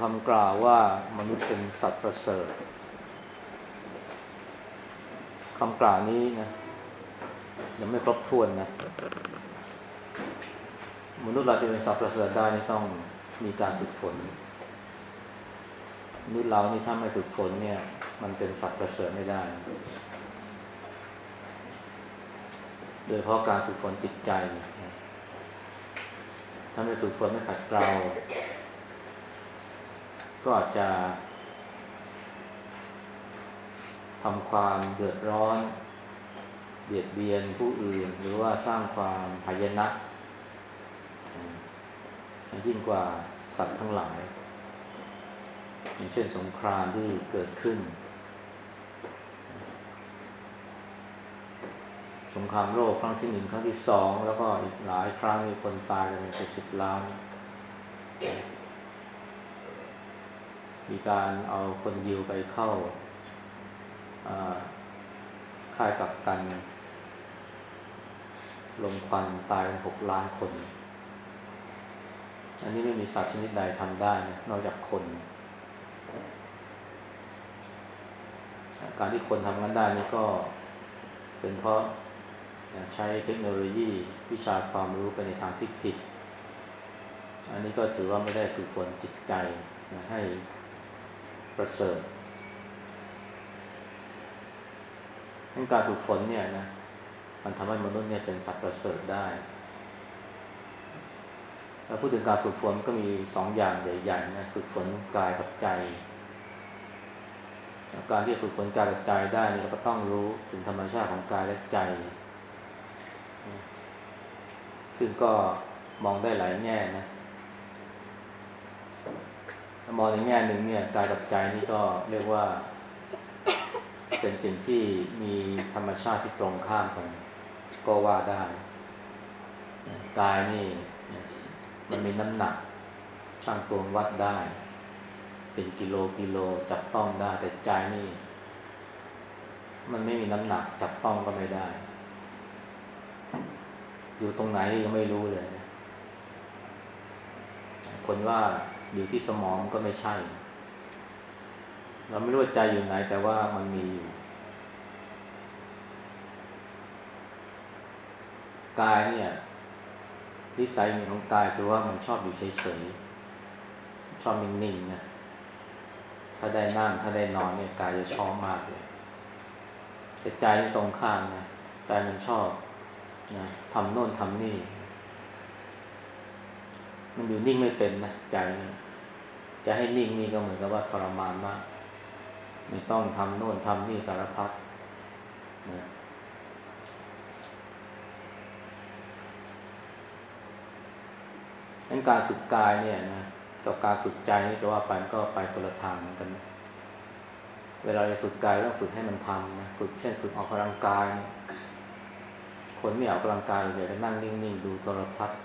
คำกล่าวว่ามนุษย์เป็นสัตว์ประเสริฐคำกล่าวนี้นะยังไม่ครบถ้วนนะ มนุษย์เราจะเป็นสัตว์ประเสริฐได้นี่ต้องมีการฝึกฝนมนุษย์เรานี่ถ้าไม่ฝึกฝนเนี่ย มันเป็นสัตว์ประเสริฐไม่ได้ โดยเพราะการฝึกฝนจิตใจ ถ้าไม่ฝึกฝนไม่ขัดเกลา ก็อาจจะทำความเดือดร้อน เบียดเบียนผู้อื่น หรือว่าสร้างความหายนะยิ่งกว่าสัตว์ทั้งหลาย อย่างเช่นสงครามที่เกิดขึ้น สงครามโลกครั้งที่หนึ่งครั้งที่สอง แล้วก็อีกหลายครั้งมีคนตายกันเป็นสิบล้าน มีการเอาคนยิวไปเข้าค่ายกักกันลงควันตายหกล้านคน อันนี้ไม่มีสัตว์ชนิดใดทำได้นอกจากคน การที่คนทำกันได้นี่ก็เป็นเพราะใช้เทคโนโลยีวิชาความรู้ไปในทางที่ผิด อันนี้ก็ถือว่าไม่ได้ฝึกฝนจิตใจให้ ประเสริฐการฝึกฝนเนี่ยนะมันทำให้มนุษย์เนี่ยเป็นสัตว์ประเสริฐได้เราพูดถึงการฝึกฝนก็มีสองอย่างใหญ่ๆนะฝึกฝนกายกับใจ การที่ฝึกฝนกายกับใจได้นี่เราก็ต้องรู้ถึงธรรมชาติของกายและใจ ซึ่งก็มองได้หลายแง่นะ มองในแง่หนึ่งเนี่ยกายกับใจนี่ก็เรียกว่า เป็นสิ่งที่มีธรรมชาติที่ตรงข้ามกันก็ว่าได้กายนี่ มันมีน้ำหนักช่างตวงวัดได้ เป็นกิโลกิโลจับต้องได้แต่ใจนี่ มันไม่มีน้ำหนักจับต้องก็ไม่ได้ อยู่ตรงไหนก็ไม่รู้เลยคนว่า อยู่ที่สมองก็ไม่ใช่ เราไม่รู้ว่าใจอยู่ไหนแต่ว่ามันมีอยู่กายเนี่ยนิสัยของกายคือว่ามันชอบอยู่เฉยๆชอบนิ่งๆนะถ้าได้นั่งถ้าได้นอนเนี่ยกายจะชอบมากเลยแต่ใจตรงข้ามนะใจมันชอบนะทำโน่นทำนี่ มันอยู่นิ่งไม่เป็นนะใจ จะให้นิ่งนี่ก็เหมือนกับว่าทรมานมากไม่ต้องทำโน่นทำนี่สารพัดนะนั้นการฝึกกายเนี่ยนะกับการฝึกใจนี่จะว่าไปก็ไปคนละทางเหมือนกัน เวลาจะฝึกกายต้องฝึกให้มันทำนะฝึกเช่นฝึกออกกำลังกาย คนไม่ออกกำลังกายอยจะนั่งนิ่งๆดูโทรทัศน์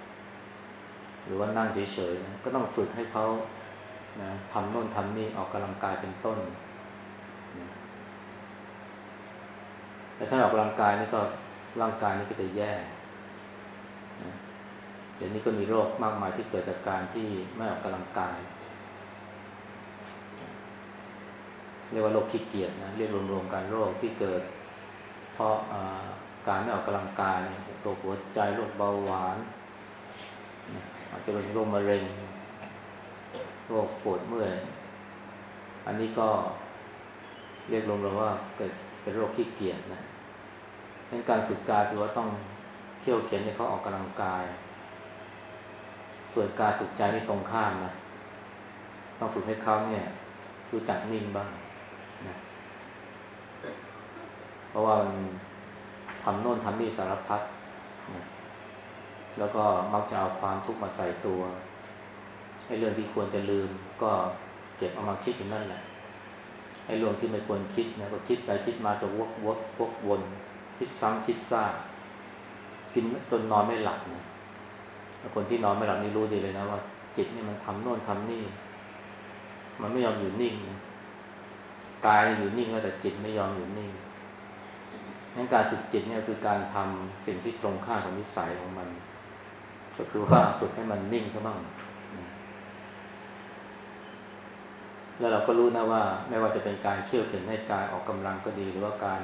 หรือว่านั่งเฉยๆก็ต้องฝึกให้เขา นะทำโน่นทำนี่ออกกำลังกายเป็นต้นนะแต่ถ้าออกกำลังกายนี่ก็ร่างกายนี่ก็จะแย่เดี๋ยวนี้ก็มีโรคมากมายที่เกิดจากการที่ไม่ออกกำลังกาย เรียกว่าโรคขี้เกียจนะเรียกรวมๆกันโรคที่เกิด เพราะการไม่ออกกำลังกายโรคหัวใจโรคเบาหวานอาจจะเป็นโรคมะเร็ง โรคปวดเมื่อยอันนี้ก็เรียกรวมๆว่าเกิดเป็นโรคขี้เกียจนะดังการฝึกกายคือว่าต้องเที่ยวเขียนให้เขาออกกำลังกาย ส่วนการฝึกใจนี่ตรงข้ามนะ ต้องฝึกให้เขาเนี่ยรู้จักนิ่งบ้างนะเพราะว่ามันทำโน่นทำนี่สารพัดนะแล้วก็มักจะเอาความทุกข์มาใส่ตัว ให้เรื่องที่ควรจะลืม ก็เก็บเอามาคิดอยู่นั่นแหละให้เรื่องที่ไม่ควรคิดนะก็คิดไปคิดมาจะวกวกวกวนคิดซ้ำคิดซ่ากินจนนอนไม่หลับนะคนที่นอนไม่หลับนี่รู้ดีเลยนะว่า จิตนี่มันทำโน่นทำนี่ มันไม่ยอมอยู่นิ่งนะกายอยู่นิ่งแล้วแต่จิตไม่ยอมอยู่นิ่งงั้นการฝึกจิตเนี่ยคือการทำสิ่งที่ตรงข้ามกับนิสัยของมัน ก็คือว่าฝึกให้มันนิ่งซะบ้าง แล้วเราก็รู้นะว่า ไม่ว่าจะเป็นการเขี่ยวเข็นให้กายออกกำลังก็ดี หรือว่าการ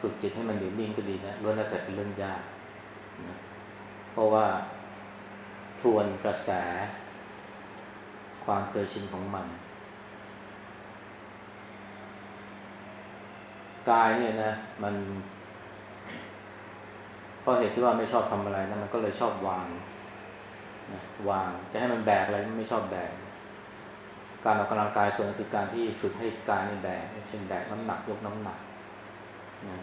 ฝึกจิตให้มันอยู่นิ่งก็ดีนะล้วนแล้วแต่เป็นเรื่องยากนะเพราะว่าทวนกระแส ความเคยชินของมัน กายเนี่ยนะ มันเพราะเหตุที่ว่าไม่ชอบทำอะไรนะมันก็เลยชอบวางนะวางจะให้มันแบกอะไรไม่ชอบแบก การออกกำลังกายส่วนคือการที่ฝึกให้กายนี่แบกเช่นแบกน้ำหนักยกน้ำหนักนะ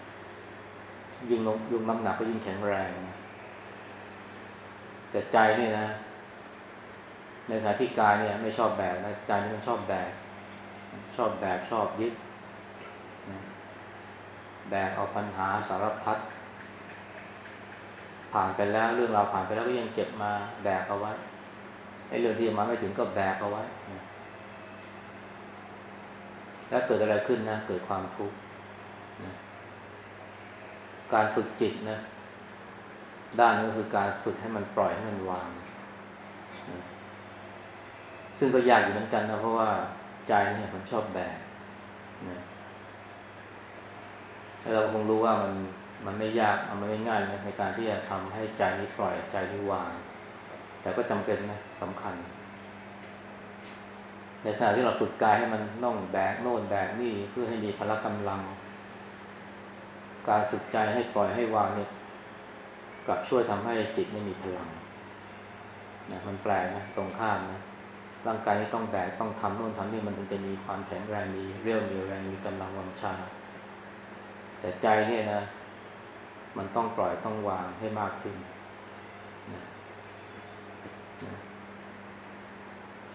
ยิ่งลงยกน้ำหนักก็ยิ่งแข็งแรงนะแต่ใจนี่นะ ในขณะที่กายเนี่ย ไม่ชอบแบกนะใจนี่มันชอบแบก ชอบแบกชอบยึดนะแบกเอาปัญหาสารพัดผ่านไปแล้วเรื่องราวผ่านไปแล้วก็ยังเก็บมาแบกเอาไว้ไอ้เรื่องที่มาไม่ถึงก็แบกเอาไว้นะ แล้วเกิดอะไรขึ้นนะ เกิดความทุกข์นะการฝึกจิตนะ ด้านนี้ก็คือการฝึกให้มันปล่อยให้มันวางนะซึ่งก็ยากอยู่เหมือนกันนะเพราะว่าใจเนี่ยมันชอบแบกนะแล้วเราคงรู้ว่ามันมันไม่ยากมันไม่ง่ายนะในการที่จะทำให้ใจนี้ปล่อยใจนี้วาง แต่ก็จำเป็นนะสำคัญ ในขณะที่เราฝึกกายให้มันน่องแบกโน่นแบกนี่เพื่อให้มีพละกำลัง การฝึกใจให้ปล่อยให้วางเนี่ยกลับช่วยทำให้จิตไม่มีพลังนะมันแปลกนะตรงข้ามนะร่างกายนี่ต้องแบกต้องทำโน่นทำนี่มันถึงจะมีความแข็งแรงมีเรี่ยวมีแรงมีกำลังวังชา แต่ใจเนี่ยนะ มันต้องปล่อยต้องวางให้มากขึ้นนะ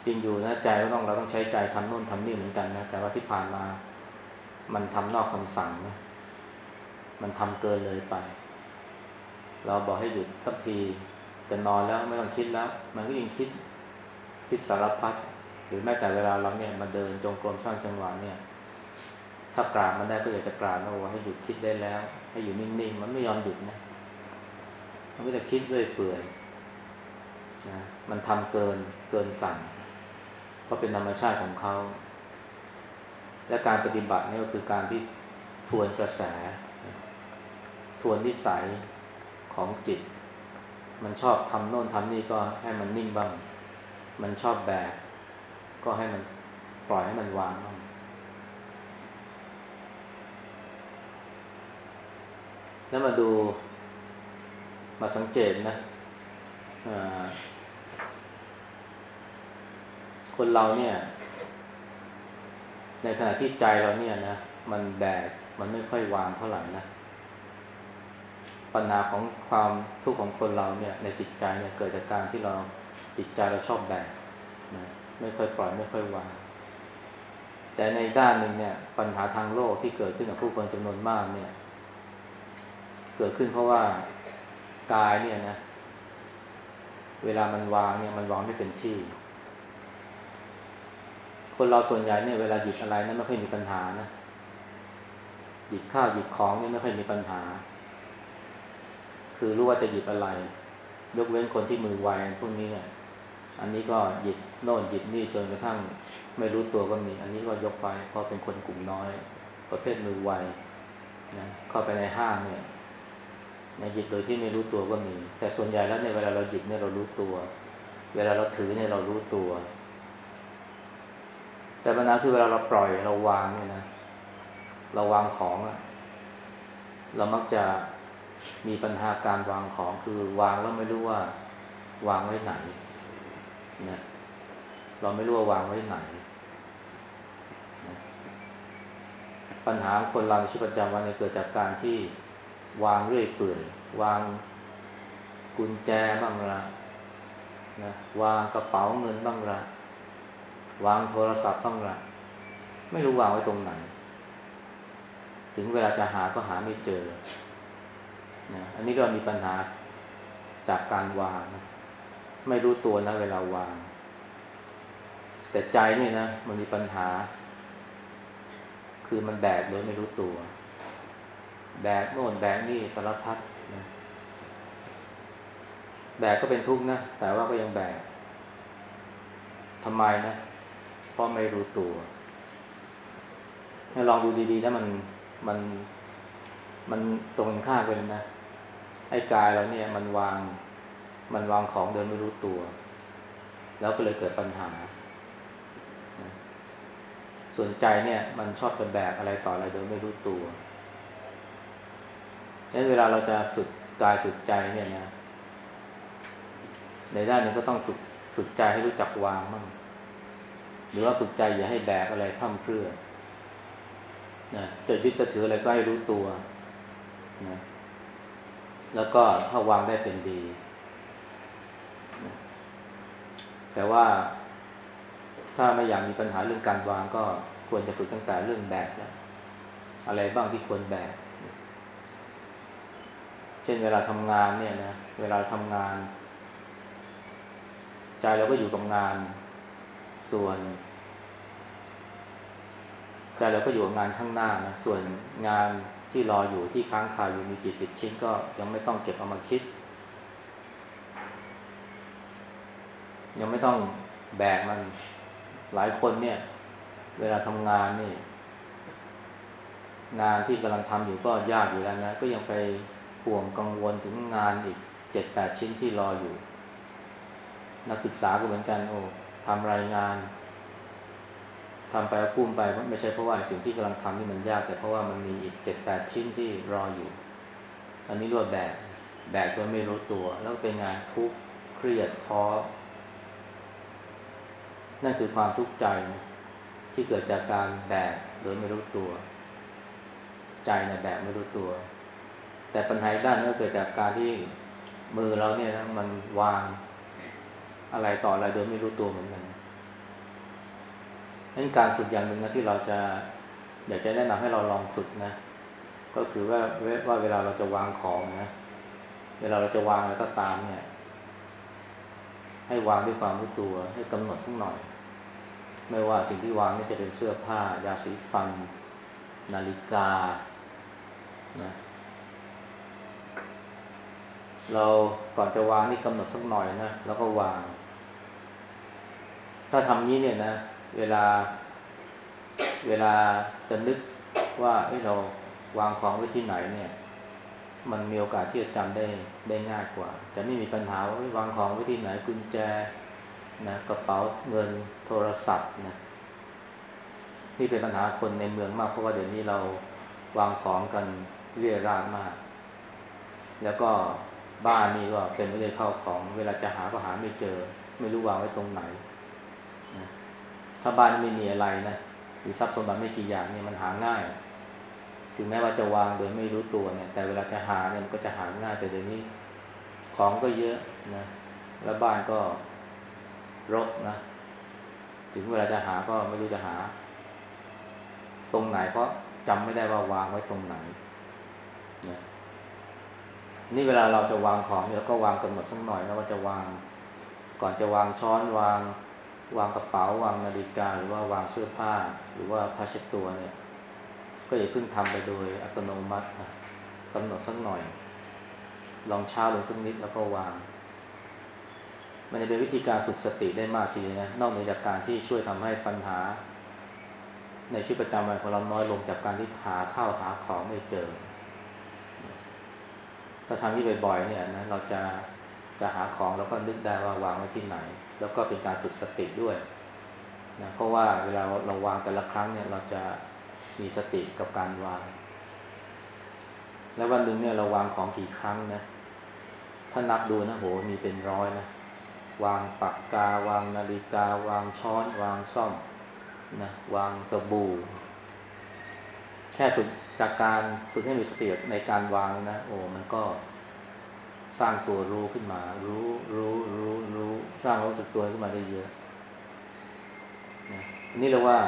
จริงอยู่นะใจก็ต้องเราต้องใช้ใจทำโน่นทำนี่เหมือนกันนะแต่ว่าที่ผ่านมา มันทำนอกคำสั่งนะมันทำเกินเลยไป เราบอกให้หยุดสักทีจะนอนแล้วไม่ต้องคิดแล้ว มันก็ยิ่งคิดคิดสารพัดหรือแม้แต่เวลาเราเนี่ยมาเดินจงกรมสร้างจังหวะเนี่ย ถ้ากราบมันได้ก็อยากจะกราบนะว่าให้หยุดคิดได้แล้ว ให้อยู่นิ่งๆมันไม่ยอมหยุดนะมันก็จะคิดเรื่อยเปื่อยนะมันทำเกินเกินสั่ง ราะเป็นธรรมชาติของเขา และการปฏิบัตินี่ก็คือการที่ทวนกระแส ทวนนิสัยของจิต มันชอบทำโน่นทำนี่ก็ให้มันนิ่งบ้าง มันชอบแบก ก็ให้มันปล่อยให้มันวางบ้างแล้วมาดูมาสังเกตนะ คนเราเนี่ย ในขณะที่ใจเราเนี่ยนะ มันแบกมันไม่ค่อยวางเท่าไหร่นะปัญหาของความทุกข์ของคนเราเนี่ย ในจิตใจเนี่ยเกิดจากการที่เราจิตใจเราชอบแบกนะไม่ค่อยปล่อยไม่ค่อยวาง แต่ในด้านหนึ่งเนี่ย ปัญหาทางโลกที่เกิดขึ้นกับผู้คนจำนวนมากเนี่ย เกิดขึ้นเพราะว่ากายเนี่ยนะ เวลามันวางเนี่ยมันวางไม่เป็นที่ คนเราส่วนใหญ่เนี่ยเวลาหยิบอะไรนะไม่ค่อยมีปัญหานะหยิบข้าวหยิบของนี่ไม่ค่อยมีปัญหา คือรู้ว่าจะหยิบอะไร ยกเว้นคนที่มือไวพวกนี้เนี่ยอันนี้ก็หยิบโน่นหยิบนี่จนกระทั่งไม่รู้ตัวก็มี อันนี้ก็ยกไปเพราะเป็นคนกลุ่มน้อย ประเภทมือไวนะเข้าไปในห้างเนี่ยนะหยิบโดยที่ไม่รู้ตัวก็มี แต่ส่วนใหญ่แล้วเนี่ยเวลาเราหยิบเนี่ยเรารู้ตัว เวลาเราถือเนี่ยเรารู้ตัว แต่ปัญหาคือเวลาเราปล่อยเราวางเนี่ยนะเราวางของอะเรามักจะมีปัญหาการวางของคือวางแล้วไม่รู้ว่า วางไว้ไหนนะเราไม่รู้ว่าวางไว้ไหนนะปัญหาคนเราในชีวิตประจำวันเนี่ยเกิดจากการที่วางเรื่อยเปื่อยวางกุญแจบ้างละนะวางกระเป๋าเงินบ้างละ วางโทรศัพท์บ้างละไม่รู้วางไว้ตรงไหน ถึงเวลาจะหาก็หาไม่เจอนะอันนี้ก็มีปัญหาจากการวาง ไม่รู้ตัวนะเวลาวาง แต่ใจนี่นะมันมีปัญหา คือมันแบกโดยไม่รู้ตัว แบกโน่นแบกนี่สารพัดนะแบกก็เป็นทุกข์นะ แต่ว่าก็ยังแบกทำไมนะ เพราะไม่รู้ตัวลองดูดีๆนะมันมันมันตรงข้ามไปเลยนะไอ้กายเราเนี่ยมันวางมันวางของโดยไม่รู้ตัว แล้วก็เลยเกิดปัญหา ส่วนใจเนี่ยมันชอบจะแบกอะไรต่ออะไรโดยไม่รู้ตัวดังนั้นเวลาเราจะฝึกกายฝึกใจเนี่ยนะในด้านนึงก็ต้องฝึกฝึกใจให้รู้จักวางมั่ง หรือว่าฝึกใจอย่าให้แบกอะไรพร่ำเพรื่อนะจะยึดจะถืออะไรก็ให้รู้ตัวนะแล้วก็ถ้าวางได้เป็นดี แต่ว่าถ้าไม่อยากมีปัญหาเรื่องการวางก็ควรจะฝึกตั้งแต่เรื่องแบกแล้วอะไรบ้างที่ควรแบก เช่นเวลาทำงานเนี่ยนะ เวลาทำงาน ใจเราก็อยู่กับงาน ส่วนใจเราก็อยู่กับงานข้างหน้านะส่วนงานที่รออยู่ที่ค้างคาอยู่มีกี่สิบชิ้นก็ยังไม่ต้องเก็บเอามาคิด ยังไม่ต้องแบกมันหลายคนเนี่ย เวลาทำงานนี่ งานที่กำลังทำอยู่ก็ยากอยู่แล้วนะ ก็ยังไปห่วงกังวลถึงงานอีกเจ็ดแปดชิ้นที่รออยู่ นักศึกษาก็เหมือนกันโอ้ ทำรายงานทำไปพุ่มไปไม่ใช่เพราะว่าสิ่งที่กำลังทำนี่มันยาก แต่เพราะว่ามันมีอีกเจ็ดแปดชิ้นที่รออยู่ อันนี้รวดแบกแบกโดยไม่รู้ตัว แล้วเป็นงานทุกข์เครียดท้อนั่นคือความทุกข์ใจที่เกิดจากการแบกโดยไม่รู้ตัว ใจเนี่ยแบกไม่รู้ตัว แต่ปัญหาด้านก็เกิดจากการที่มือเราเนี่ยนะมันวาง อะไรต่ออะไรโดยไม่รู้ตัวเหมือนกันนั้นการฝึกอย่างหนึ่งนะที่เราจะอยากจะแนะนำให้เราลองฝึกนะ ก็คือว่าว่าเวลาเราจะวางของนะ เวลาเราจะวางอะไรก็ตามเนี่ย ให้วางด้วยความรู้ตัว ให้กำหนดสักหน่อย ไม่ว่าสิ่งที่วางนี่จะเป็นเสื้อผ้ายาสีฟัน นาฬิกานะเราก่อนจะวางนี่กำหนดสักหน่อยนะ แล้วก็วาง ถ้าทำนี้เนี่ยนะ เวลา เวลาจะนึกว่าเเราวางของไว้ที่ไหนเนี่ย มันมีโอกาสที่จะจำได้ได้ง่ายกว่า จะไม่มีปัญหาว่าวางของไว้ที่ไหนกุญแจนะกระเป๋าเงินโทรศัพท์นะนี่เป็นปัญหาคนในเมืองมากเพราะว่าเดี๋ยวนี้เราวางของกันเรียราดมาก แล้วก็บ้านนี่ก็เต็มไปด้วยข้าวของ เวลาจะหาก็หาไม่เจอ ไม่รู้วางไว้ตรงไหน ถ้าบ้านไม่มีอะไรนะหรือทรัพย์สมบัติไม่กี่อย่างเนี่ยมันหาง่าย ถึงแม้ว่าจะวางโดยไม่รู้ตัวเนี่ย แต่เวลาจะหาเนี่ยมันก็จะหาง่ายแต่เดี๋ยวนี้ ของก็เยอะนะแล้วบ้านก็รกนะ ถึงเวลาจะหาก็ไม่รู้จะหา ตรงไหนเพราะจำไม่ได้ว่าวางไว้ตรงไหนนะนี่เวลาเราจะวางของเราก็วางกำหนดสักหน่อยนะว่าจะวาง ก่อนจะวางช้อนวาง วางกระเป๋าวางนาฬิกาหรือว่าวางเสื้อผ้า หรือว่าผ้าเช็ดตัวเนี่ย ก็อย่าเพิ่งทำไปโดยอัตโนมัตินะกำหนดสักหน่อย ลองช้าลงสักนิดแล้วก็วาง มันจะเป็นวิธีการฝึกสติได้มากทีนะนอกเหนือจากการที่ช่วยทำให้ปัญหา ในชีวิตประจำวันของเราน้อยลงจากการที่หาข้าวหาของไม่เจอถ้าทำที่บ่อยๆเนี่ยนะเราจะจะหาของแล้วก็นึกได้ว่าวางไว้ที่ไหน แล้วก็เป็นการฝึกสติด้วยนะเพราะว่าเวลาเราวางแต่ละครั้งเนี่ยเราจะมีสติกับการวาง แล้ววันหนึ่งเนี่ยเราวางของกี่ครั้งนะถ้านับดูนะโหมีเป็นร้อยนะวางปากกาวางนาฬิกา วางช้อน วางซ่อมนะวางสบู่ แค่ฝึกจากการฝึกให้มีสติในการวางนะโอ้มันก็สร้างตัวรู้ขึ้นมา รู้รู้รู้รู้ สร้างความรู้สึกตัวขึ้นมาได้เยอะนี่เรียกว่า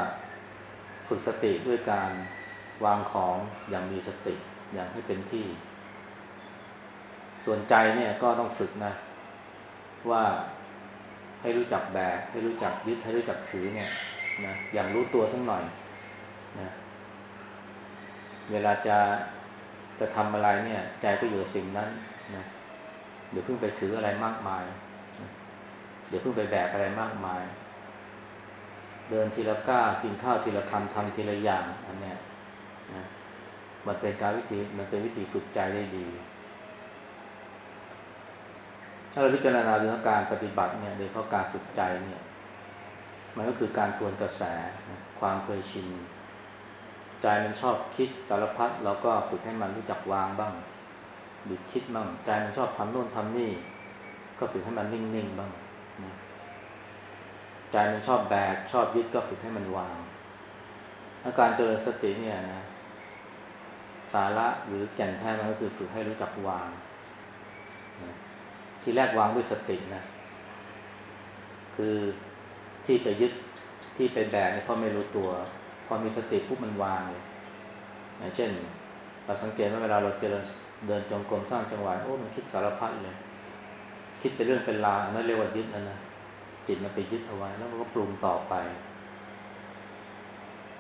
ฝึกสติด้วยการวางของอย่างมีสติอย่างให้เป็นที่ ส่วนใจเนี่ยก็ต้องฝึกนะ ว่าให้รู้จักแบกให้รู้จักยึดให้รู้จักถือเนี่ยนะอย่างรู้ตัวสักหน่อยนะเวลาจะจะทำอะไรเนี่ย ใจก็อยู่กับสิ่งนั้นนะเดี๋ยวเพิ่งไปถืออะไรมากมาย ดี๋ยวเพิ่งไปแบกอะไรมากมาย เดินทีละก้าวกินข้าวทีละคำทำทีละอย่างอันเนี้ยนะมันเป็นการวิธีมันเป็นวิธีฝึกใจได้ดี ถ้าเราพิจารณาเรื่องการปฏิบัติเนี่ยโดยเฉพาะการฝึกใจเนี่ย มันก็คือการทวนกระแสความเคยชินใจมันชอบคิดสารพัดเราก็ฝึกให้มันรู้จักวางบ้างหยุดคิดบ้างใจมันชอบทำโน่นทำนี่ ก็ฝึกให้มันนิ่งๆบ้าง ใจมันชอบแบกชอบยึดก็ฝึกให้มันวางอาการเจริญสติเนี่ยนะสาระหรือแก่นแท้มันก็คือฝึกให้รู้จักวางนะทีแรกวางด้วยสตินะคือที่ไปยึดที่ไปแบกเนี่ยเพราะไม่รู้ตัว พอมีสติปุ๊บมันวางเลยอย่างเช่นเราสังเกตว่าเวลาเราเจริญเดินจงกรมสร้างจังหวะโอ้มันคิดสารพัดเลย คิดเป็นเรื่องเป็นราวนั่นเรียกว่ายึดนั่นนะ จิตมันไปยึดเอาไว้ แล้วมันก็ปรุงต่อไป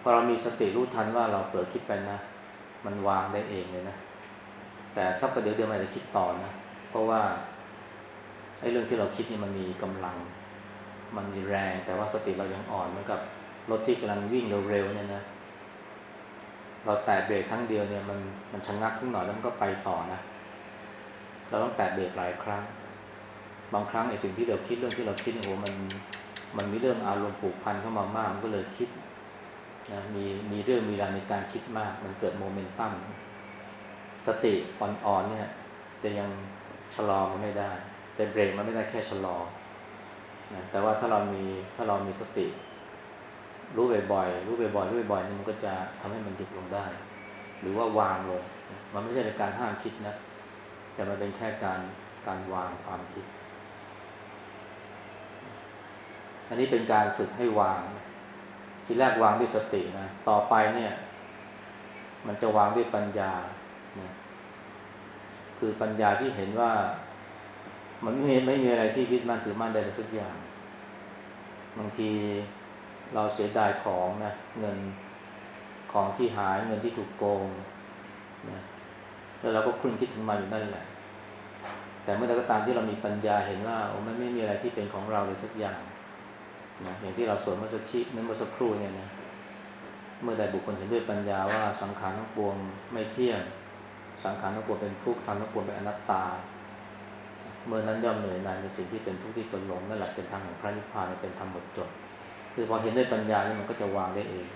พอเรามีสติรู้ทันว่าเราเปิดคิดไปนะ มันวางได้เองเลยนะ แต่สักประเดี๋ยวเดียวมันจะคิดต่อนะ เพราะว่าไอ้เรื่องที่เราคิดนี่มันมีกำลัง มันมีแรง แต่ว่าสติเรายังอ่อนเหมือนกับรถที่กำลังวิ่งเร็วๆเนี่ยนะ เราแตะเบรกครั้งเดียวเนี่ยมันมันชะงักขึ้นหน่อยแล้วมันก็ไปต่อนะ เราต้องแตะเบรกหลายครั้ง บางครั้งไอ้สิ่งที่เราคิดเรื่องที่เราคิดเนี่ยโหมันมันมีเรื่องอารมณ์ผูกพันเข้ามามากมันก็เลยคิดนะมีมีเรื่องมีราวในการคิดมาก มันเกิดโมเมนตัมสติอ่อนๆเนี่ยจะยังชะลอมันไม่ได้ แต่เบรกมันไม่ได้แค่ชะลอนะแต่ว่าถ้าเรามีถ้าเรามีสติ รู้บ่อยๆรู้บ่อยๆรู้บ่อยๆนี่มันก็จะทำให้มันหยุดลงได้ หรือว่าวางลง มันไม่ใช่เป็นการห้ามคิดนะ แต่มันเป็นแค่การการวางความคิด อันนี้เป็นการฝึกให้วาง ทีแรกวางด้วยสตินะ ต่อไปเนี่ย มันจะวางด้วยปัญญานะคือปัญญาที่เห็นว่า มันไม่ไม่มีอะไรที่ยึดมั่นถือมั่นได้สักอย่าง บางทีเราเสียดายของนะเงินของที่หายเงินที่ถูกโกงนะแล้วเราก็คลุ่นคิดถึงมันอยู่นั่นแหละ แต่เมื่อใดก็ตามที่เรามีปัญญาเห็นว่าโอ้มันไม่มีอะไรที่เป็นของเราเลยสักอย่าง นะอย่างที่เราสวดเมื่อสักชีเมื่อสักครู่เนี่ยนะเมื่อใดบุคคลเห็นด้วยปัญญาว่าสังขารทั้งปวงไม่เที่ยง สังขารทั้งปวงเป็นทุกข์ทำทั้งปวงเป็นอนัตตา เมื่อนั้นย่อมเหนื่อยหน่ายในสิ่งที่เป็นทุกข์ที่ตนหลงนั่นแหละเป็นทางของพระนิพพานเป็นธรรมหมดจด คือพอเห็นด้วยปัญญานี่มันก็จะวางได้เอง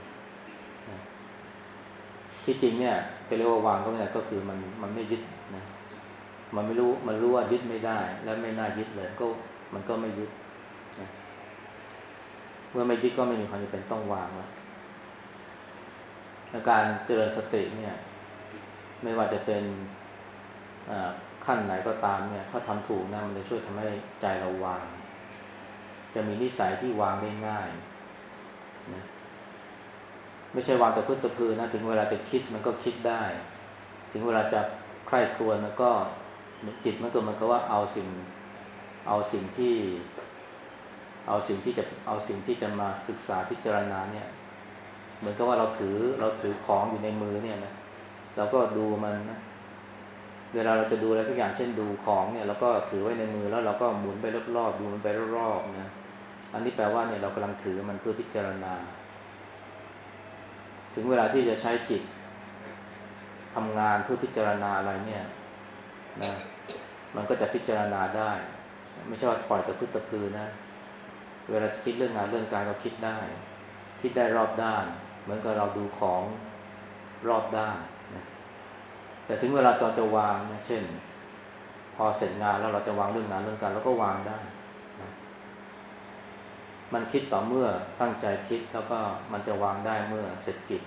ที่จริงเนี่ยจะเรียกว่าวางก็ไม่ได้ก็คือมันมันไม่ยึดนะมันไม่รู้มันรู้ว่ายึดไม่ได้ และไม่น่ายึดเลยก็มันก็ไม่ยึด เมื่อไม่ยึดก็ไม่มีความจำเป็นต้องวางแล้วการเจริญสติเนี่ย ไม่ว่าจะเป็นขั้นไหนก็ตามเนี่ยถ้าทำถูกนะมันจะช่วยทำให้ใจเราวาง จะมีนิสัยที่วางได้ง่ายนะไม่ใช่วางแต่พื้นตะพือนะถึงเวลาจะคิดมันก็คิดได้ ถึงเวลาจะใคร่ครวญมันก็จิตมันก็มันก็ว่าเอาสิ่ง เอาสิ่งที่ เอาสิ่งที่จะเอาสิ่งที่จะมาศึกษาพิจารณาเนี่ยเหมือนกับว่าเราถือเราถือของอยู่ในมือเนี่ยนะเราก็ดูมันนะเวลาเราจะดูอะไรสักอย่างเช่นดูของเนี่ยเราก็ถือไว้ในมือแล้วเราก็หมุนไปรอบๆดูมันไปรอบๆนะอันนี้แปลว่าเนี่ยเรากำลังถือมันเพื่อพิจารณา ถึงเวลาที่จะใช้จิตทำงานเพื่อพิจารณาอะไรเนี่ยนะมันก็จะพิจารณาได้ ไม่ใช่ว่าปล่อยแต่พึ่งตะพือนะ เวลาคิดเรื่องงานเรื่องการเราคิดได้ คิดได้รอบด้าน เหมือนกับเราดูของรอบด้านนะแต่ถึงเวลาเราจะวางนะเช่น พอเสร็จงานแล้วเราจะวางเรื่องงานเรื่องการเราก็วางได้นะมันคิดต่อเมื่อตั้งใจคิดแล้วก็มันจะวางได้เมื่อเสร็จกิจ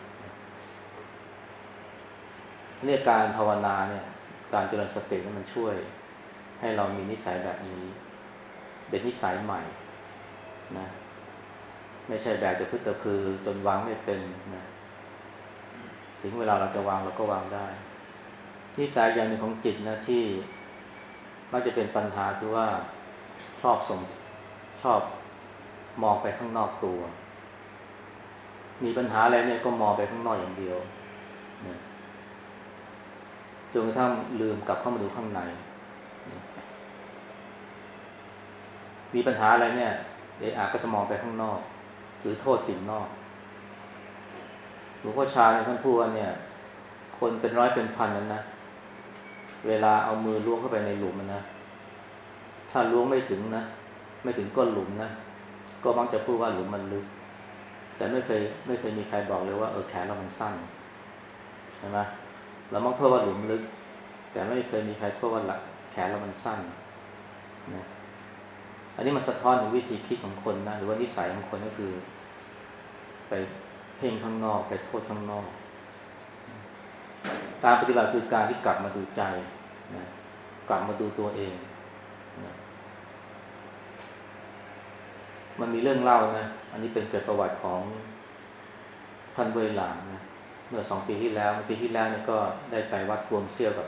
เรียกการภาวนาเนี่ย การเจริญสตินี่มันช่วย ให้เรามีนิสัยแบบนี้เป็นนิสัยใหม่ นะไม่ใช่แบบจะพึ่งตะคือจนวางไม่เป็นนะถึงเวลาเราจะวางเราก็วางได้นิสัยอย่างหนึ่งของจิตนะที่มักจะเป็นปัญหาคือว่าชอบสมชอบมองไปข้างนอกตัว มีปัญหาอะไรเนี่ยก็มองไปข้างนอกอย่างเดียวนะจนกระทั่งลืมกลับเข้ามาดูข้างใน มีปัญหาอะไรเนี่ย เออาก็จะมองไปข้างนอก หรือโทษสิ่งนอกหลวงพ่อชาเนี่ยท่านพูดว่าเนี่ย คนเป็นร้อยเป็นพันนั้นนะเวลาเอามือล้วงเข้าไปในหลุมมันนะถ้าล้วงไม่ถึงนะไม่ถึงก้นหลุมนะก็มักจะพูดว่าหลุมมันลึก แต่ไม่เคยไม่เคยมีใครบอกเลยว่าเออแขนเรามันสั้นใช่ไหมเรามักโทษว่าหลุมลึก แต่ไม่เคยมีใครโทษว่าหลักแขนเรามันสั้นนะ อันนี้มันสะท้อนถึงวิธีคิดของคนนะหรือว่านิสัยของคนก็คือ ไปเพ่งข้างนอก ไปโทษข้างนอก การปฏิบัติคือการที่กลับมาดูใจนะกลับมาดูตัวเองนะมันมีเรื่องเล่านะ อันนี้เป็นเกิดประวัติของท่านเวยหลางนะเมื่อสองปีที่แล้วปีที่แล้วเนี่ยก็ได้ไปวัดกวงเซี่ยวกับ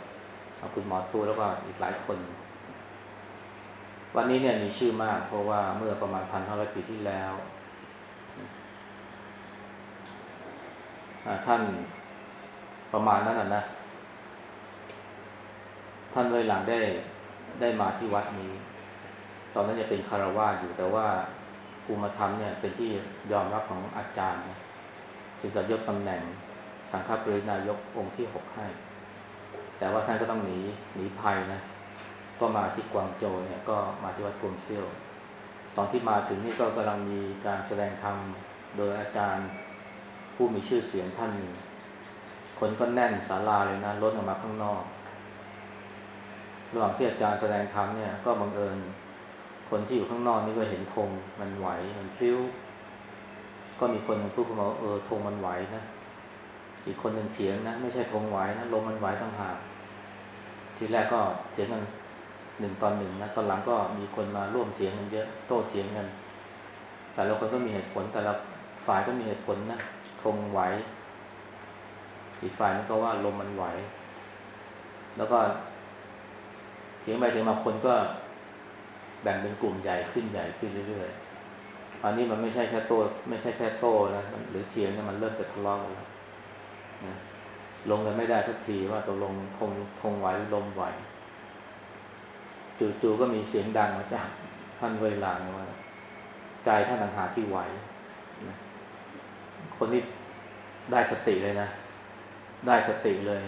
คุณหมอตูแล้วก็อีกหลายคน วันนี้เนี่ยมีชื่อมาก เพราะว่าเมื่อประมาณพันห้าร้อยปีที่แล้วท่านประมาณนั้นนะ ท่านเวยหลังได้ได้มาที่วัดนี้ ตอนนั้นจะเป็นคารวาสอยู่แต่ว่าภูมิธรรมเนี่ยเป็นที่ยอมรับของอาจารย์จึงจะยกตำแหน่งสังฆปรินายกองค์ที่หกให้ แต่ว่าท่านก็ต้องหนีหนีภัยนะ ก็มาที่กวางโจวเนี่ยก็มาที่วัดกวงเซี่ยว ตอนที่มาถึงนี่ก็กำลังมีการแสดงธรรมโดยอาจารย์ผู้มีชื่อเสียงท่านหนึ่งคนก็แน่นศาลาเลยนะล้นออกมาข้างนอก ระหว่างที่อาจารย์แสดงธรรมเนี่ยก็บังเอิญ คนที่อยู่ข้างนอกนี่ก็เห็นธงมันไหวมันพิ้ว ก็มีคนพูดขึ้นมาเออธงมันไหวนะอีกคนหนึ่งเถียงนะ ไม่ใช่ธงไหวนะลมมันไหวต่างหากทีแรกก็เถียงกัน หนึ่งตอนหนึ่งนะตอนหลังก็มีคนมาร่วมเถียงกันเยอะโต้เถียงกัน แต่ละคนก็มีเหตุผลแต่ละฝ่ายก็มีเหตุผลนะธงไหวอีกฝ่ายนึงก็ว่าลมมันไหว แล้วก็เถียงไปเถียงมาคนก็แบ่งเป็นกลุ่มใหญ่ขึ้นใหญ่ขึ้นเรื่อยๆอันนี้มันไม่ใช่แค่โต้ไม่ใช่แค่โต้นะหรือเถียงเนี่ยมันเริ่มจะทะเลาะกันแล้วนะลงกันไม่ได้สักทีว่าตกลงทงทงไหวลมไหว จู่ๆก็มีเสียงดังมาจากท่านเวลาว่าใจท่านต่างหากที่ไหวนะคนที่ได้สติเลยนะ ได้สติเลย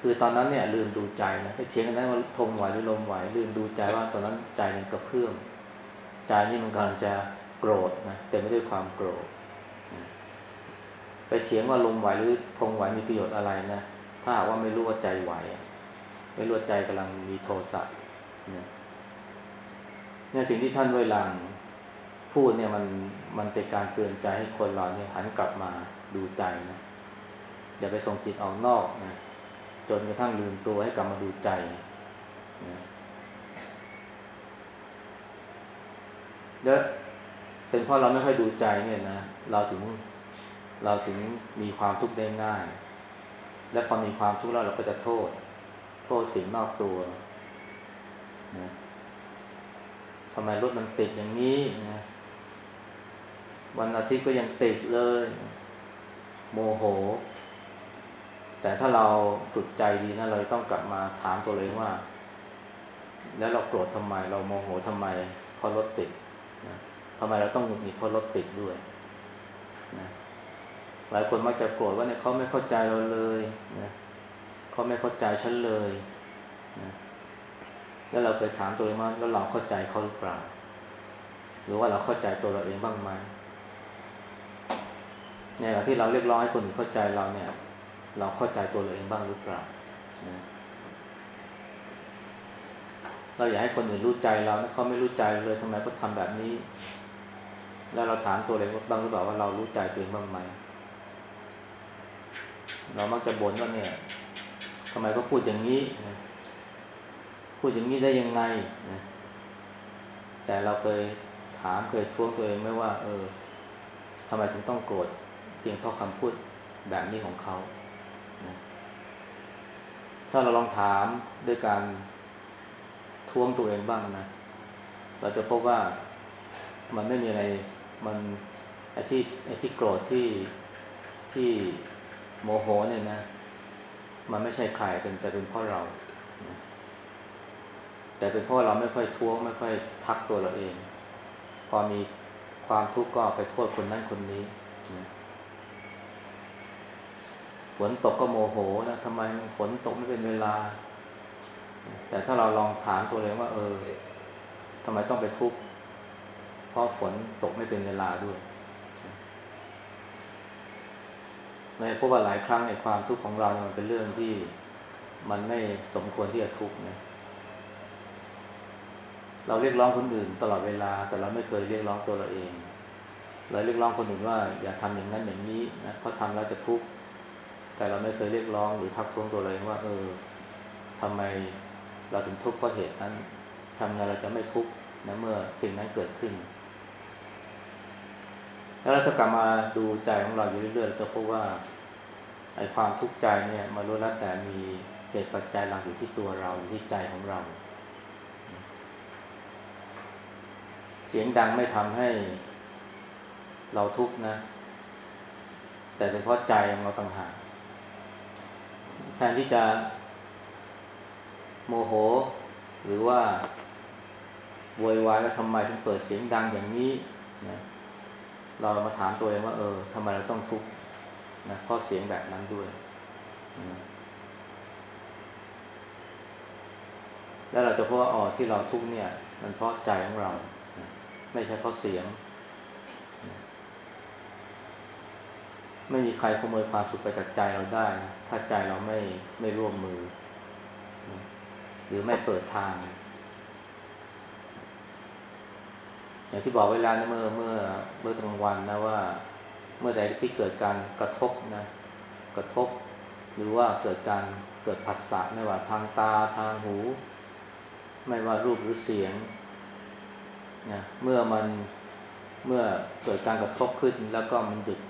คือตอนนั้นเนี่ย ลืมดูใจนะไอ้เทียงกันนั้นว่าทงไหวหรือลมไหว ลืมดูใจว่าตอนนั้นใจมันกระเพื่อมใจนี่มันกำลังจะโกรธนะเต็มได้วยความโกรธไปเถียงว่าลมไหวหรือทงไหวมีประโยชน์อะไรนะถ้าหากว่าไม่รู้ว่าใจไหวไม่รู้ว่าใจกำลังมีโทสะ เนี่ยสิ่งที่ท่านเวลังพูดเนี่ยมันมันเป็นการเตือนใจให้คนเราเนี่ยหันกลับมาดูใจนะอย่าไปส่งจิตออกนอกนะจนกระทั่งลืมตัวให้กลับมาดูใจนะแล้วเป็นเพราะเราไม่ค่อยดูใจเนี่ยนะเราถึงเราถึงมีความทุกข์ได้ง่าย และพอมีความทุกข์แล้วเราก็จะโทษ โทษสิ่งนอกตัว นะทำไมรถมันติดอย่างนี้นะวันอาทิตย์ก็ยังติดเลย โมโห แต่ถ้าเราฝึกใจดีนะเราต้องกลับมาถามตัวเองว่า แล้วเราโกรธทำไม เราโมโหทำไมเพราะรถติดนะทำไมเราต้องหงุดหงิดเพราะรถติดด้วยนะหลายคนมักจะโกรธว่าเนี่ยเขาไม่เข้าใจเราเลยนะเขาไม่เข้าใจฉันเลยนะ แล้วเราเคยถามตัวเองว่าแล้วเราเข้าใจเขาหรือเปล่า หรือว่าเราเข้าใจตัวเราเองบ้างไหมเนี่ยที่เราเรียกร้องให้คนอื่นเข้าใจเราเนี่ย เราเข้าใจตัวเราเองบ้างหรือเปล่านะเราอยากให้คนอื่นรู้ใจเราเขาไม่รู้ใจเลยทำไมเขาทาแบบนี้ แล้วเราถามตัวเองบ้างหรือเปล่าว่าเรารู้ใจตัวเองบ้างไหม เรามักจะบ่นว่าเนี่ยทำไมเขาพูดอย่างนี้ พูดอย่างนี้ได้ยังไงนะแต่เราเคยถามเคยท้วงตัวเองไหมว่า เออทำไมถึงต้องโกรธเพียงเพราะคำพูดแบบนี้ของเขานะถ้าเราลองถามด้วยการท้วงตัวเองบ้างนะ เราจะพบว่ามันไม่มีอะไร มันไอ้ที่ไอ้ที่โกรธที่ที่โมโหเนี่ยนะ มันไม่ใช่ใครเป็นแต่เป็นเพราะเรา แต่เป็นเพราะเราไม่ค่อยท้วงไม่ค่อยทักตัวเราเอง พอมีความทุกข์ก็ไปโทษคนนั้นคนนี้ฝนตกก็โมโหนะทำไมฝนตกไม่เป็นเวลา แต่ถ้าเราลองถามตัวเองว่า เออทำไมต้องไปทุกข์เพราะฝนตกไม่เป็นเวลาด้วยในพบว่าหลายครั้งในความทุกข์ของเรา มันเป็นเรื่องที่มันไม่สมควรที่จะทุกข์นะ เราเรียกร้องคนอื่นตลอดเวลา แต่เราไม่เคยเรียกร้องตัวเราเอง เราเรียกร้องคนอื่นว่า อย่าทำอย่างนั้นอย่างนี้นะเพราะทำแล้วจะทุกข์แต่เราไม่เคยเรียกร้องหรือทักท้วงตัวเราเองว่า เออทำไมเราถึงทุกข์เพราะเหตุนั้นทำไงเราจะไม่ทุกข์นะเมื่อสิ่งนั้นเกิดขึ้น แล้วเราจะกลับมาดูใจของเราอยู่เรื่อยๆเราจะพบว่าไอ้ความทุกข์ใจเนี่ยมารู้แล้วแต่มีเหตุปัจจัยหลักอยู่ที่ตัวเราอยู่ที่ใจของเรา เสียงดังไม่ทำให้เราทุกข์นะ แต่เป็นเพราะใจของเราต่างหากแทนที่จะโมโห หรือว่าโวยวายว่าทำไมถึงเปิดเสียงดังอย่างนี้นะเรามาถามตัวเองว่า เออทำไมเราต้องทุกข์นะเพราะเสียงแบบนั้นด้วยนะแล้วเราจะพบว่าอ๋อที่เราทุกข์เนี่ย มันเพราะใจของเรา ไม่ใช่เพราะเสียง ไม่มีใครขโมยความสุขไปจากใจเราได้ ถ้าใจเราไม่ไม่ร่วมมือ หรือไม่เปิดทาง อย่างที่บอกเวลานะเมื่อเมื่อเมื่อกลางวันนะว่า เมื่อใดที่เกิดการกระทบนะ กระทบ หรือว่าเกิดการเกิดผัสสะไม่ว่าทางตาทางหู ไม่ว่ารูปหรือเสียง นะเมื่อมันเมื่อเกิดการกระทบขึ้น แล้วก็มันหยุด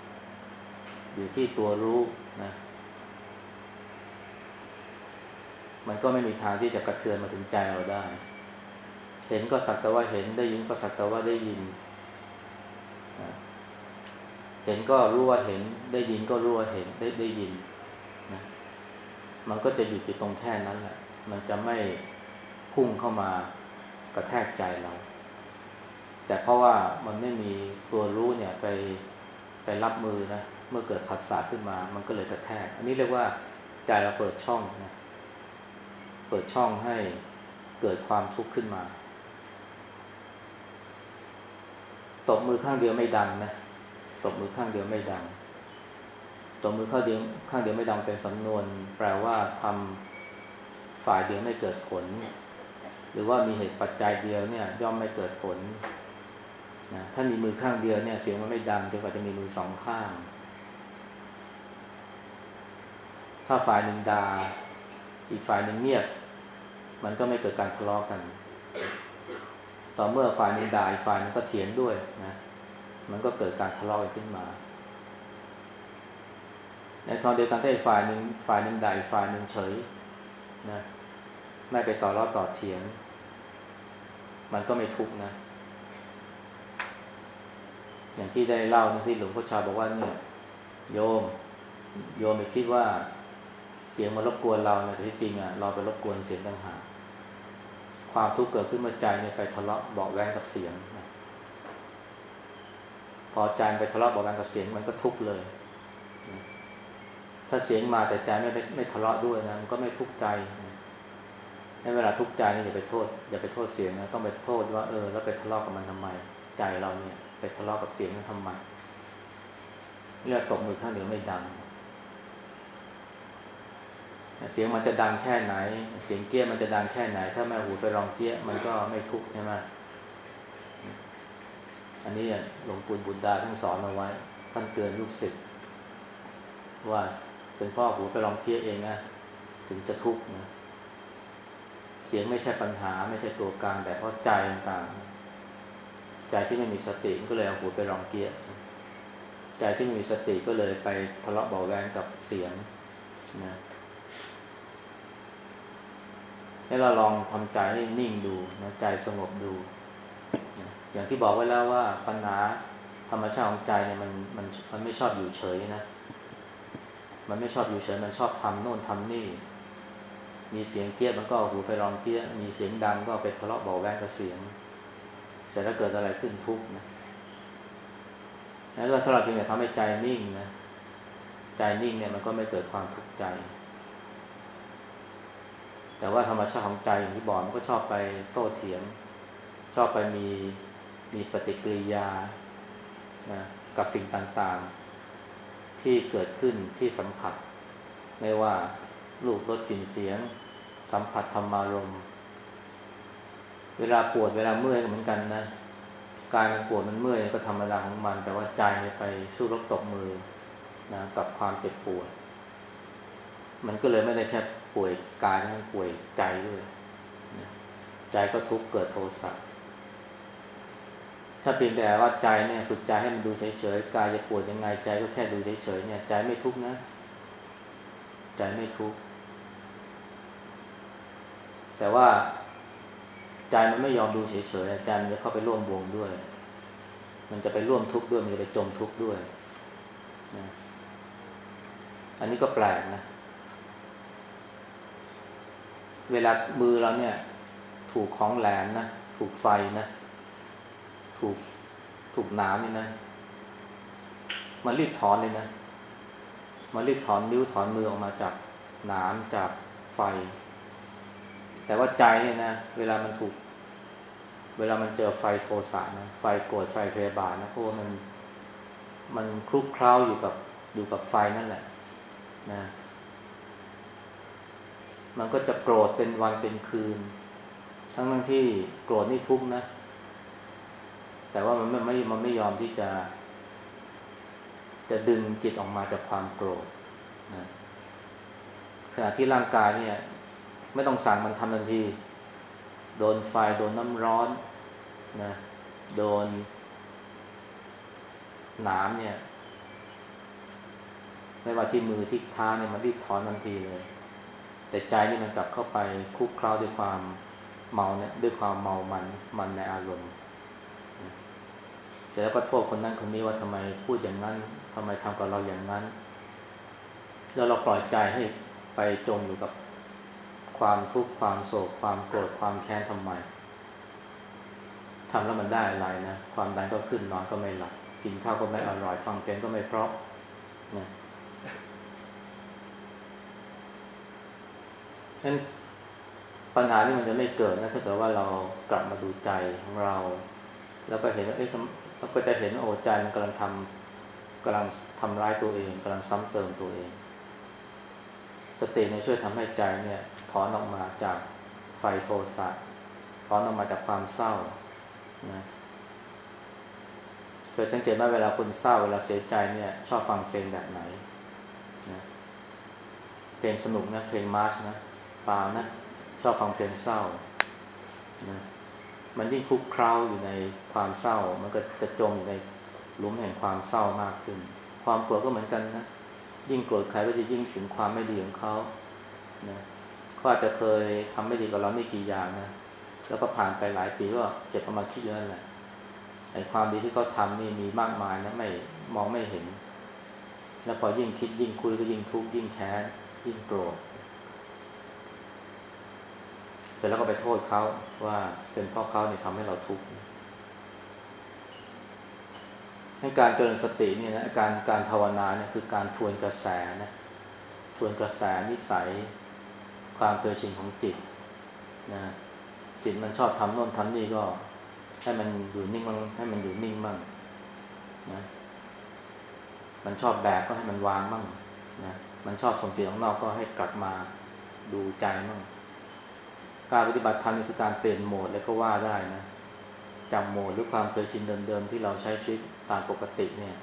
อยู่ที่ตัวรู้นะมันก็ไม่มีทางที่จะกระเทือนมาถึงใจเราได้ เห็นก็สักแต่ว่าเห็นได้ยินก็สักแต่ว่าได้ยินนะเห็นก็รู้ว่าเห็น ได้ยินก็รู้ว่าเห็นได้ได้ยินนะมันก็จะหยุดอยู่ตรงแค่นั้นแหละมันจะไม่พุ่งเข้ามากระแทกใจเรา แต่เพราะว่ามันไม่มีตัวรู้เนี่ยไปไปรับมือนะเมื่อเกิดผัสสะขึ้นมา มันก็เลยกระแทก อันนี้เรียกว่าใจเราเปิดช่องนะเปิดช่องให้เกิดความทุกข์ขึ้นมาตบมือข้างเดียวไม่ดังนะตบมือข้างเดียวไม่ดังตบมือข้างเดียวข้างเดียวไม่ดังเป็นสำนวน แปลว่าทำฝ่ายเดียวไม่เกิดผล หรือว่ามีเหตุปัจจัยเดียวเนี่ย ย่อมไม่เกิดผล นะถ้ามีมือข้างเดียวเนี่ย เสียงมันไม่ดังจนกว่าจะมีมือสองข้าง ถ้าฝ่ายหนึ่งดา่าอีกฝ่ายหนึ่งเงียบ มันก็ไม่เกิดการทะเลาะกัน ต่อเมื่อฝ่ายหนึ่งด่าอีกฝ่ายนึงก็เถียงด้วยนะ มันก็เกิดการทะเลาะขึ้นมา ในตอนเดียวกันถ้าอีกฝ่ายหนึ่งฝ่ายหนึ่งด่าอีกฝ่ายหนึ่งเฉยนะไม่ไปต่อรอดต่อเถียง มันก็ไม่ทุกนะ อย่างที่ได้เล่าที่หลวงพ่อชาบอกว่าเนี่ยโยม โยมไปคิดว่าเสียงมารบกวนเรานะแต่ที่จริงอะเราไปรบกวนเสียงต่างหากความทุกข์เกิดขึ้นมื่อใจเนี่ยไปทะเลาะเบาแวงกับเสียงพอใจไปทะเลาะเบาแวงกับเสียงมันก็ทุกข์เลย ถ้าเสียงมาแต่ใจไม่ไม่ไม่ทะเลาะด้วยนะมันก็ไม่ทุกข์ใจในเวลาทุกข์ใจนี่อย่าไปโทษ อย่าไปโทษเสียงนะต้องไปโทษว่าเออแล้วไปทะเลาะกับมันทำไมใจเราเนี่ย ไปทะเลาะกับเสียงนั้นทำไมเรียกตบมือข้างเดียวไม่ดัง เสียงมันจะดังแค่ไหน เสียงเกี้ยมันจะดังแค่ไหน ถ้าแม่หูไปลองเกี้ยมันก็ไม่ทุกข์ใช่ไหมอันนี้หลวงปู่บุญดาท่านสอนเอาไว้ ท่านเตือนลูกศิษย์ว่าเป็นพ่อหูไปลองเกี้ยเองนะถึงจะทุกข์นะเสียงไม่ใช่ปัญหาไม่ใช่ตัวกลางแต่เพราะใจต่างๆ ใจที่ไม่มีสติก็เลยเอาหูไปลองเกี้ยใจที่ไม่มีสติก็เลยไปทะเลาะเบาแวงกับเสียงนะให้เราลองทำใจให้นิ่งดูนะใจสงบดูนะอย่างที่บอกไว้แล้วว่าปัญหาธรรมชาติของใจเนี่ยมันมันมันไม่ชอบอยู่เฉยนะ มันไม่ชอบอยู่เฉย มันชอบทำโน่นทำนี่ มีเสียงเกี้ยมันก็หูไปลองเกี้ย มีเสียงดังก็ไปทะเลาะเบาแวงกับเสียง เสร็จแล้วเกิดอะไรขึ้นทุกข์นะแล้วถ้าเราเพียงแต่ทำให้ใจนิ่งนะใจนิ่งเนี่ยมันก็ไม่เกิดความทุกข์ใจ แต่ว่าธรรมชาติของใจอย่างที่บอกมันก็ชอบไปโต้เถียง ชอบไปมีมีปฏิกิริยานะกับสิ่งต่างๆ ที่เกิดขึ้นที่สัมผัส ไม่ว่าลูกรสกลิ่นเสียง สัมผัสธรรมารม เวลาปวดเวลาเมื่อยก็เหมือนกันนะกายมันปวดมันเมื่อยก็ธรรมดาของมัน แต่ว่าใจไปสู้รบตกมือนะกับความเจ็บปวด มันก็เลยไม่ได้แค่ป่วยกายมันป่วยใจด้วยนะใจก็ทุกข์เกิดโทสะถ้าเพียงแต่ว่าใจเนี่ยฝึกใจให้มันดูเฉยๆกายจะปวดยังไงใจก็แค่ดูเฉยๆเนี่ยใจไม่ทุกข์นะ ใจไม่ทุกข์แต่ว่า ใจมันไม่ยอมดูเฉยๆใจมันจะเข้าไปร่วมวงด้วย มันจะไปร่วมทุกข์ด้วย มันจะไปจมทุกข์ด้วยนะอันนี้ก็แปลกนะ เวลามือเราเนี่ย ถูกของแหลมนะ ถูกไฟนะ ถูกถูกน้ำนี่นะมันรีบถอนเลยนะมันรีบถอนนิ้วถอนมือออกมาจากน้ำจากไฟ แต่ว่าใจเนี่ยนะ เวลามันถูก เวลามันเจอไฟโทสะนะไฟโกรธไฟเพยบานะเพราะว่ามัน มันคลุกคล้าอยู่กับอยู่กับไฟนั่นแหละ นะ มันก็จะโกรธเป็นวันเป็นคืน ทั้งทั้งที่โกรธนี่ทุกข์นะ แต่ว่ามันไม่ไม่ มันไม่ยอมที่จะ จะดึงจิตออกมาจากความโกรธนะขณะที่ร่างกายเนี่ย ไม่ต้องสั่งมันทำทันที โดนไฟโดนน้ำร้อนนะโดนหนามเนี่ย ไม่ว่าที่มือที่เท้าเนี่ยมันรีบถอนทันทีเลย แต่ใจนี่มันกลับเข้าไปคุกคล้าด้วยความเมาเนี่ยด้วยความเมามันมันในอารมณ์เสร็จแล้วก็โทษคนนั้นคนนี้ว่าทำไมพูดอย่างนั้นทำไมทำกับเราอย่างนั้น แล้วเราปล่อยใจให้ไปจมอยู่กับ ความทุกข์ความโศกความโกรธความแค้นทำไมทำแล้วมันได้อะไรนะความดันก็ขึ้นนอนก็ไม่หลับกินข้าวก็ไม่อร่อยฟังเพลงก็ไม่เพราะนะฉะนั้นปัญหานี่มันจะไม่เกิดนะถ้าเกิดว่าเรากลับมาดูใจของเรา แล้วก็เห็นว่าเอ๊ะเราก็จะเห็นโอ้ใจมันกำลังทำกำลังทำร้ายตัวเองกำลังซ้ำเติมตัวเอง สติเนี่ยช่วยทำให้ใจเนี่ย ถอนออกมาจากไฟโทสะถอนออกมาจากความเศร้านะเคยสังเกตไหมเวลาคนเศร้าเวลาเสียใจเนี่ย ชอบฟังเพลงแบบไหนนะเพลงสนุกนะเพลงมาร์ชนะปานะ ชอบฟังเพลงเศร้านะมันยิ่งคุกเคล้าอยู่ในความเศร้า มันก็จะจมอยู่ในหลุมแห่งความเศร้ามากขึ้น ความโกรธก็เหมือนกันนะ ยิ่งโกรธใครก็จะยิ่งถึงความไม่ดีของเขานะ เขาอาจจะเคยทำไม่ดีกับเราไม่กี่อย่างนะแล้วก็ผ่านไปหลายปีก็เก็บเอามาคิดเยอะแหละไอ้ความดีที่เขาทานี่มีมากมายนะไม่มองไม่เห็น แล้วพอยิ่งคิดยิ่งคุยก็ยิ่งทุกข์ยิ่งแค้นยิ่งโกรธเสร็จแล้วก็ไปโทษเขาว่าเป็นเพราะเขาเนี่ยทำให้เราทุกข์ให้การเจริญสติเนี่ยนะการการภาวนาเนี่ยคือการทวนกระแสนะทวนกระแสนิสัย ความเคยชินของจิตนะจิตมันชอบทำโน่นทำนี่ก็ ให้มันอยู่นิ่งบ้างให้มันอยู่นิ่งบ้างนะมันชอบแบกก็ให้มันวางบ้างนะมันชอบส่งจิตข้างนอกก็ให้กลับมาดูใจบ้างการปฏิบัติธรรมนี่คือการเปลี่ยนโหมดแล้วก็ว่าได้นะจำโหมดหรือความเคยชินเดิมๆที่เราใช้ชีวิตตามปกติเนี่ย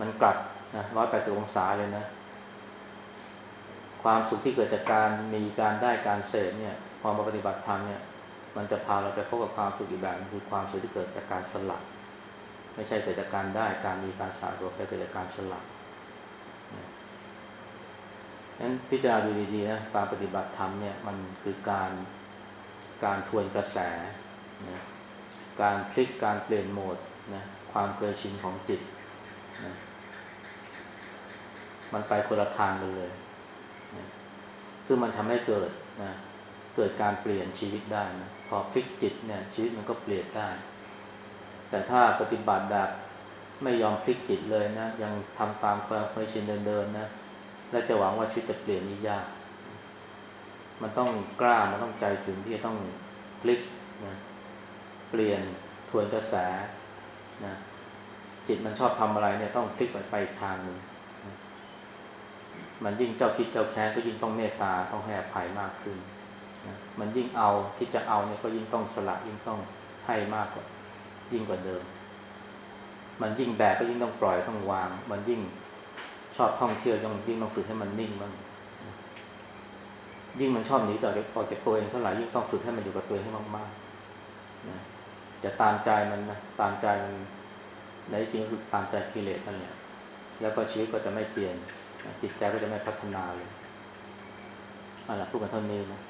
มันกลับนะร้อยแปดสิบองศาเลยนะ ความสุขที่เกิดจากการมีการได้การเสพเนี่ยพอมาปฏิบัติธรรมเนี่ยมันจะพาเราไปพบกับความสุขอีกแบบคือความสุขที่เกิดจากการสลับไม่ใช่เกิดจากการได้การมีการสะสมแต่เกิดจากการสลับนั้นพิจารณาดูดีๆนะการปฏิบัติธรรมเนี่ยมันคือการการทวนกระแสนะการพลิกการเปลี่ยนโหมดนะความเคยชินของจิตนะมันไปคนละทางกันเลย ซึ่งมันทำให้เกิดนะเกิดการเปลี่ยนชีวิตได้นะพอพลิกจิตเนี่ยชีวิตมันก็เปลี่ยนได้ แต่ถ้าปฏิบัติแบบไม่ยอมพลิกจิตเลยนะ ยังทำตามความเคยชินเดินๆนะและจะหวังว่าชีวิตจะเปลี่ยนนี่ยาก มันต้องกล้ามันต้องใจถึงที่จะต้องพลิกนะเปลี่ยนทวนกระแสนะจิตมันชอบทำอะไรเนี่ยต้องพลิกไปไปทางหนึ่ง มันยิ่งเจ้าคิดเจ้าแค้นก็ยิ่งต้องเมตตาต้องให้อภัยมากขึ้นนะมันยิ่งเอาที่จะเอาเนี่ยก็ยิ่งต้องสละยิ่งต้องให้มากกว่ายิ่งกว่าเดิม มันยิ่งแบกก็ยิ่งต้องปล่อยต้องวาง มันยิ่งชอบท่องเที่ยวต้องยิ่งต้องฝึกให้มันนิ่งบ้างยิ่งมันชอบหนีจากออกจากตัวเองเท่าไหร่ยิ่งต้องฝึกให้มันอยู่กับตัวเองให้มากๆนะจะตามใจมันนะตามใจมันในจริงก็คือตามใจกิเลสนั่นแหละแล้วก็ชีวิตก็จะไม่เปลี่ยน จิตใจก็จะไม่พัฒนาเลยเอะล่ะพูดกันเท่านี้นะ